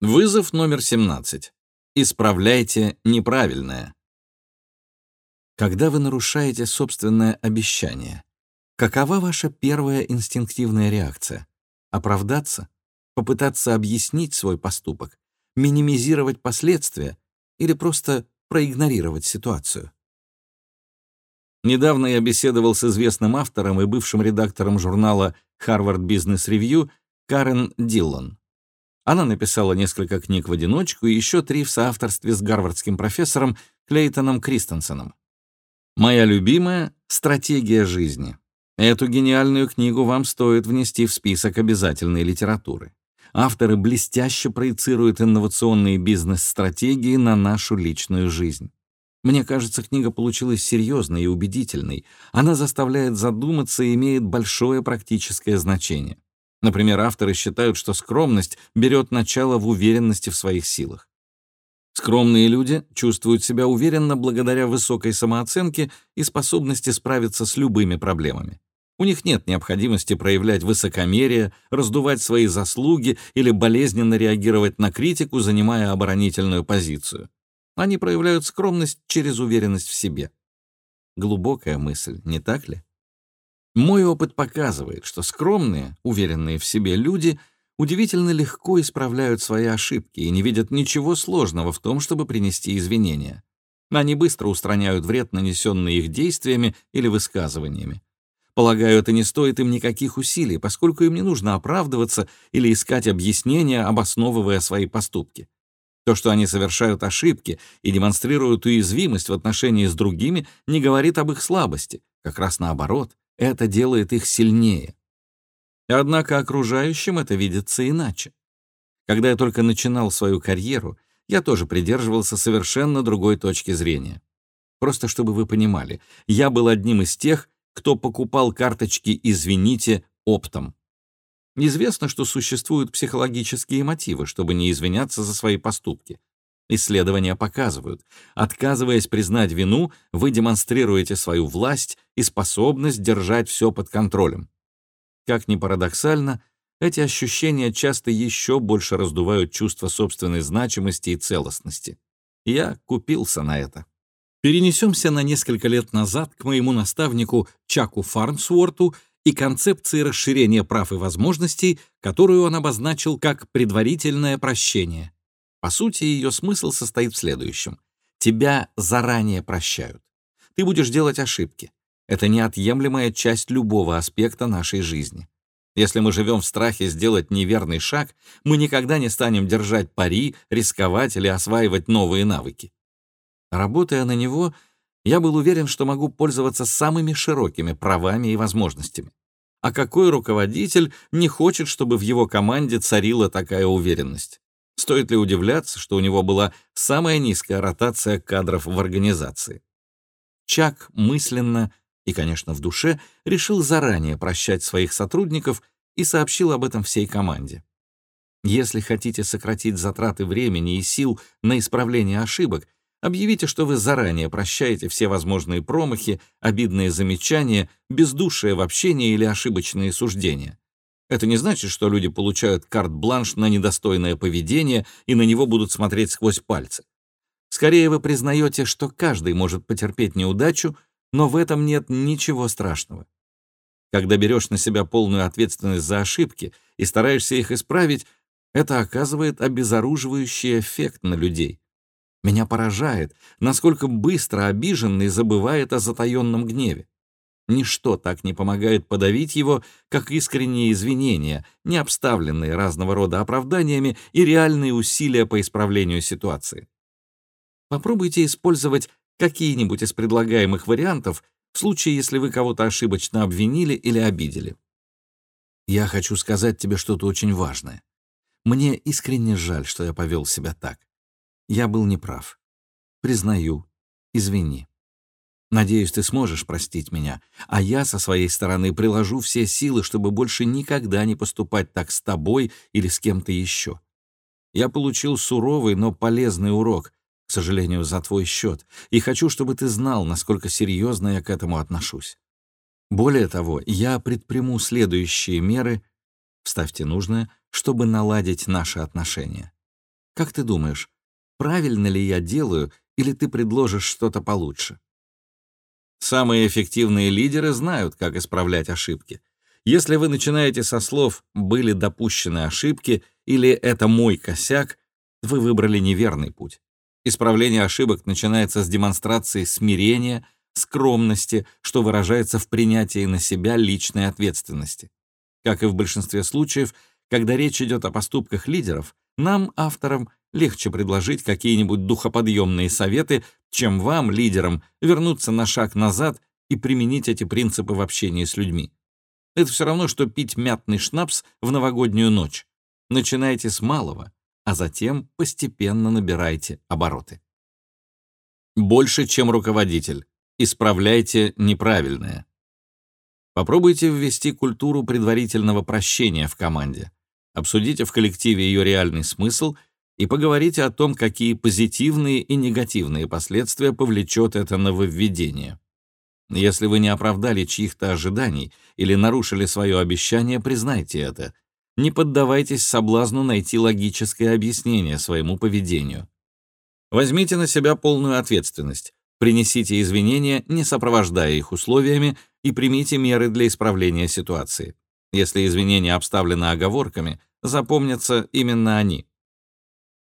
Вызов номер 17. Исправляйте неправильное. Когда вы нарушаете собственное обещание, какова ваша первая инстинктивная реакция? Оправдаться? Попытаться объяснить свой поступок? Минимизировать последствия? Или просто проигнорировать ситуацию? Недавно я беседовал с известным автором и бывшим редактором журнала Harvard Business Review Карен Диллон. Она написала несколько книг в одиночку и еще три в соавторстве с гарвардским профессором Клейтоном Кристенсеном. Моя любимая — «Стратегия жизни». Эту гениальную книгу вам стоит внести в список обязательной литературы. Авторы блестяще проецируют инновационные бизнес-стратегии на нашу личную жизнь. Мне кажется, книга получилась серьезной и убедительной. Она заставляет задуматься и имеет большое практическое значение. Например, авторы считают, что скромность берет начало в уверенности в своих силах. Скромные люди чувствуют себя уверенно благодаря высокой самооценке и способности справиться с любыми проблемами. У них нет необходимости проявлять высокомерие, раздувать свои заслуги или болезненно реагировать на критику, занимая оборонительную позицию. Они проявляют скромность через уверенность в себе. Глубокая мысль, не так ли? Мой опыт показывает, что скромные, уверенные в себе люди удивительно легко исправляют свои ошибки и не видят ничего сложного в том, чтобы принести извинения. Они быстро устраняют вред, нанесенный их действиями или высказываниями. Полагаю, это не стоит им никаких усилий, поскольку им не нужно оправдываться или искать объяснения, обосновывая свои поступки. То, что они совершают ошибки и демонстрируют уязвимость в отношении с другими, не говорит об их слабости, как раз наоборот — это делает их сильнее. Однако окружающим это видится иначе. Когда я только начинал свою карьеру, я тоже придерживался совершенно другой точки зрения. Просто чтобы вы понимали, я был одним из тех, кто покупал карточки «Извините» оптом. Известно, что существуют психологические мотивы, чтобы не извиняться за свои поступки. Исследования показывают, отказываясь признать вину, вы демонстрируете свою власть и способность держать все под контролем. Как ни парадоксально, эти ощущения часто еще больше раздувают чувство собственной значимости и целостности. Я купился на это. Перенесемся на несколько лет назад к моему наставнику Чаку Фарнсворту и концепции расширения прав и возможностей, которую он обозначил как предварительное прощение — по сути, ее смысл состоит в следующем. Тебя заранее прощают. Ты будешь делать ошибки. Это неотъемлемая часть любого аспекта нашей жизни. Если мы живем в страхе сделать неверный шаг, мы никогда не станем держать пари, рисковать или осваивать новые навыки. Работая на него, я был уверен, что могу пользоваться самыми широкими правами и возможностями. А какой руководитель не хочет, чтобы в его команде царила такая уверенность? Стоит ли удивляться, что у него была самая низкая ротация кадров в организации? Чак мысленно и, конечно, в душе решил заранее прощать своих сотрудников и сообщил об этом всей команде. Если хотите сократить затраты времени и сил на исправление ошибок, объявите, что вы заранее прощаете все возможные промахи, обидные замечания, бездушие в общении или ошибочные суждения. Это не значит, что люди получают карт-бланш на недостойное поведение и на него будут смотреть сквозь пальцы. Скорее вы признаете, что каждый может потерпеть неудачу, но в этом нет ничего страшного. Когда берешь на себя полную ответственность за ошибки и стараешься их исправить, это оказывает обезоруживающий эффект на людей. Меня поражает, насколько быстро обиженный забывает о затаенном гневе. Ничто так не помогает подавить его, как искренние извинения, не обставленные разного рода оправданиями и реальные усилия по исправлению ситуации. Попробуйте использовать какие-нибудь из предлагаемых вариантов в случае, если вы кого-то ошибочно обвинили или обидели. Я хочу сказать тебе что-то очень важное. Мне искренне жаль, что я повел себя так. Я был неправ. Признаю. Извини. Надеюсь, ты сможешь простить меня, а я со своей стороны приложу все силы, чтобы больше никогда не поступать так с тобой или с кем-то еще. Я получил суровый, но полезный урок, к сожалению, за твой счет, и хочу, чтобы ты знал, насколько серьезно я к этому отношусь. Более того, я предприму следующие меры, вставьте нужное, чтобы наладить наши отношения. Как ты думаешь, правильно ли я делаю, или ты предложишь что-то получше? Самые эффективные лидеры знают, как исправлять ошибки. Если вы начинаете со слов «были допущены ошибки» или «это мой косяк», вы выбрали неверный путь. Исправление ошибок начинается с демонстрации смирения, скромности, что выражается в принятии на себя личной ответственности. Как и в большинстве случаев, когда речь идет о поступках лидеров, нам, авторам, легче предложить какие-нибудь духоподъемные советы, чем вам, лидерам, вернуться на шаг назад и применить эти принципы в общении с людьми. Это все равно, что пить мятный шнапс в новогоднюю ночь. Начинайте с малого, а затем постепенно набирайте обороты. Больше, чем руководитель. Исправляйте неправильное. Попробуйте ввести культуру предварительного прощения в команде. Обсудите в коллективе ее реальный смысл и поговорите о том, какие позитивные и негативные последствия повлечет это нововведение. Если вы не оправдали чьих-то ожиданий или нарушили свое обещание, признайте это — не поддавайтесь соблазну найти логическое объяснение своему поведению. Возьмите на себя полную ответственность, принесите извинения, не сопровождая их условиями, и примите меры для исправления ситуации. Если извинения обставлены оговорками, запомнятся именно они.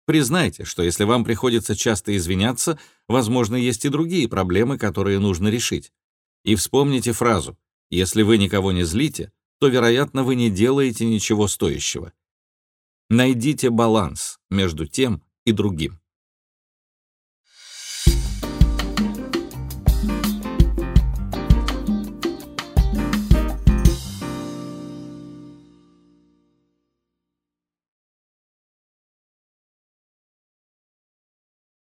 Признайте, что если вам приходится часто извиняться, возможно, есть и другие проблемы, которые нужно решить. И вспомните фразу «Если вы никого не злите, то, вероятно, вы не делаете ничего стоящего. Найдите баланс между тем и другим.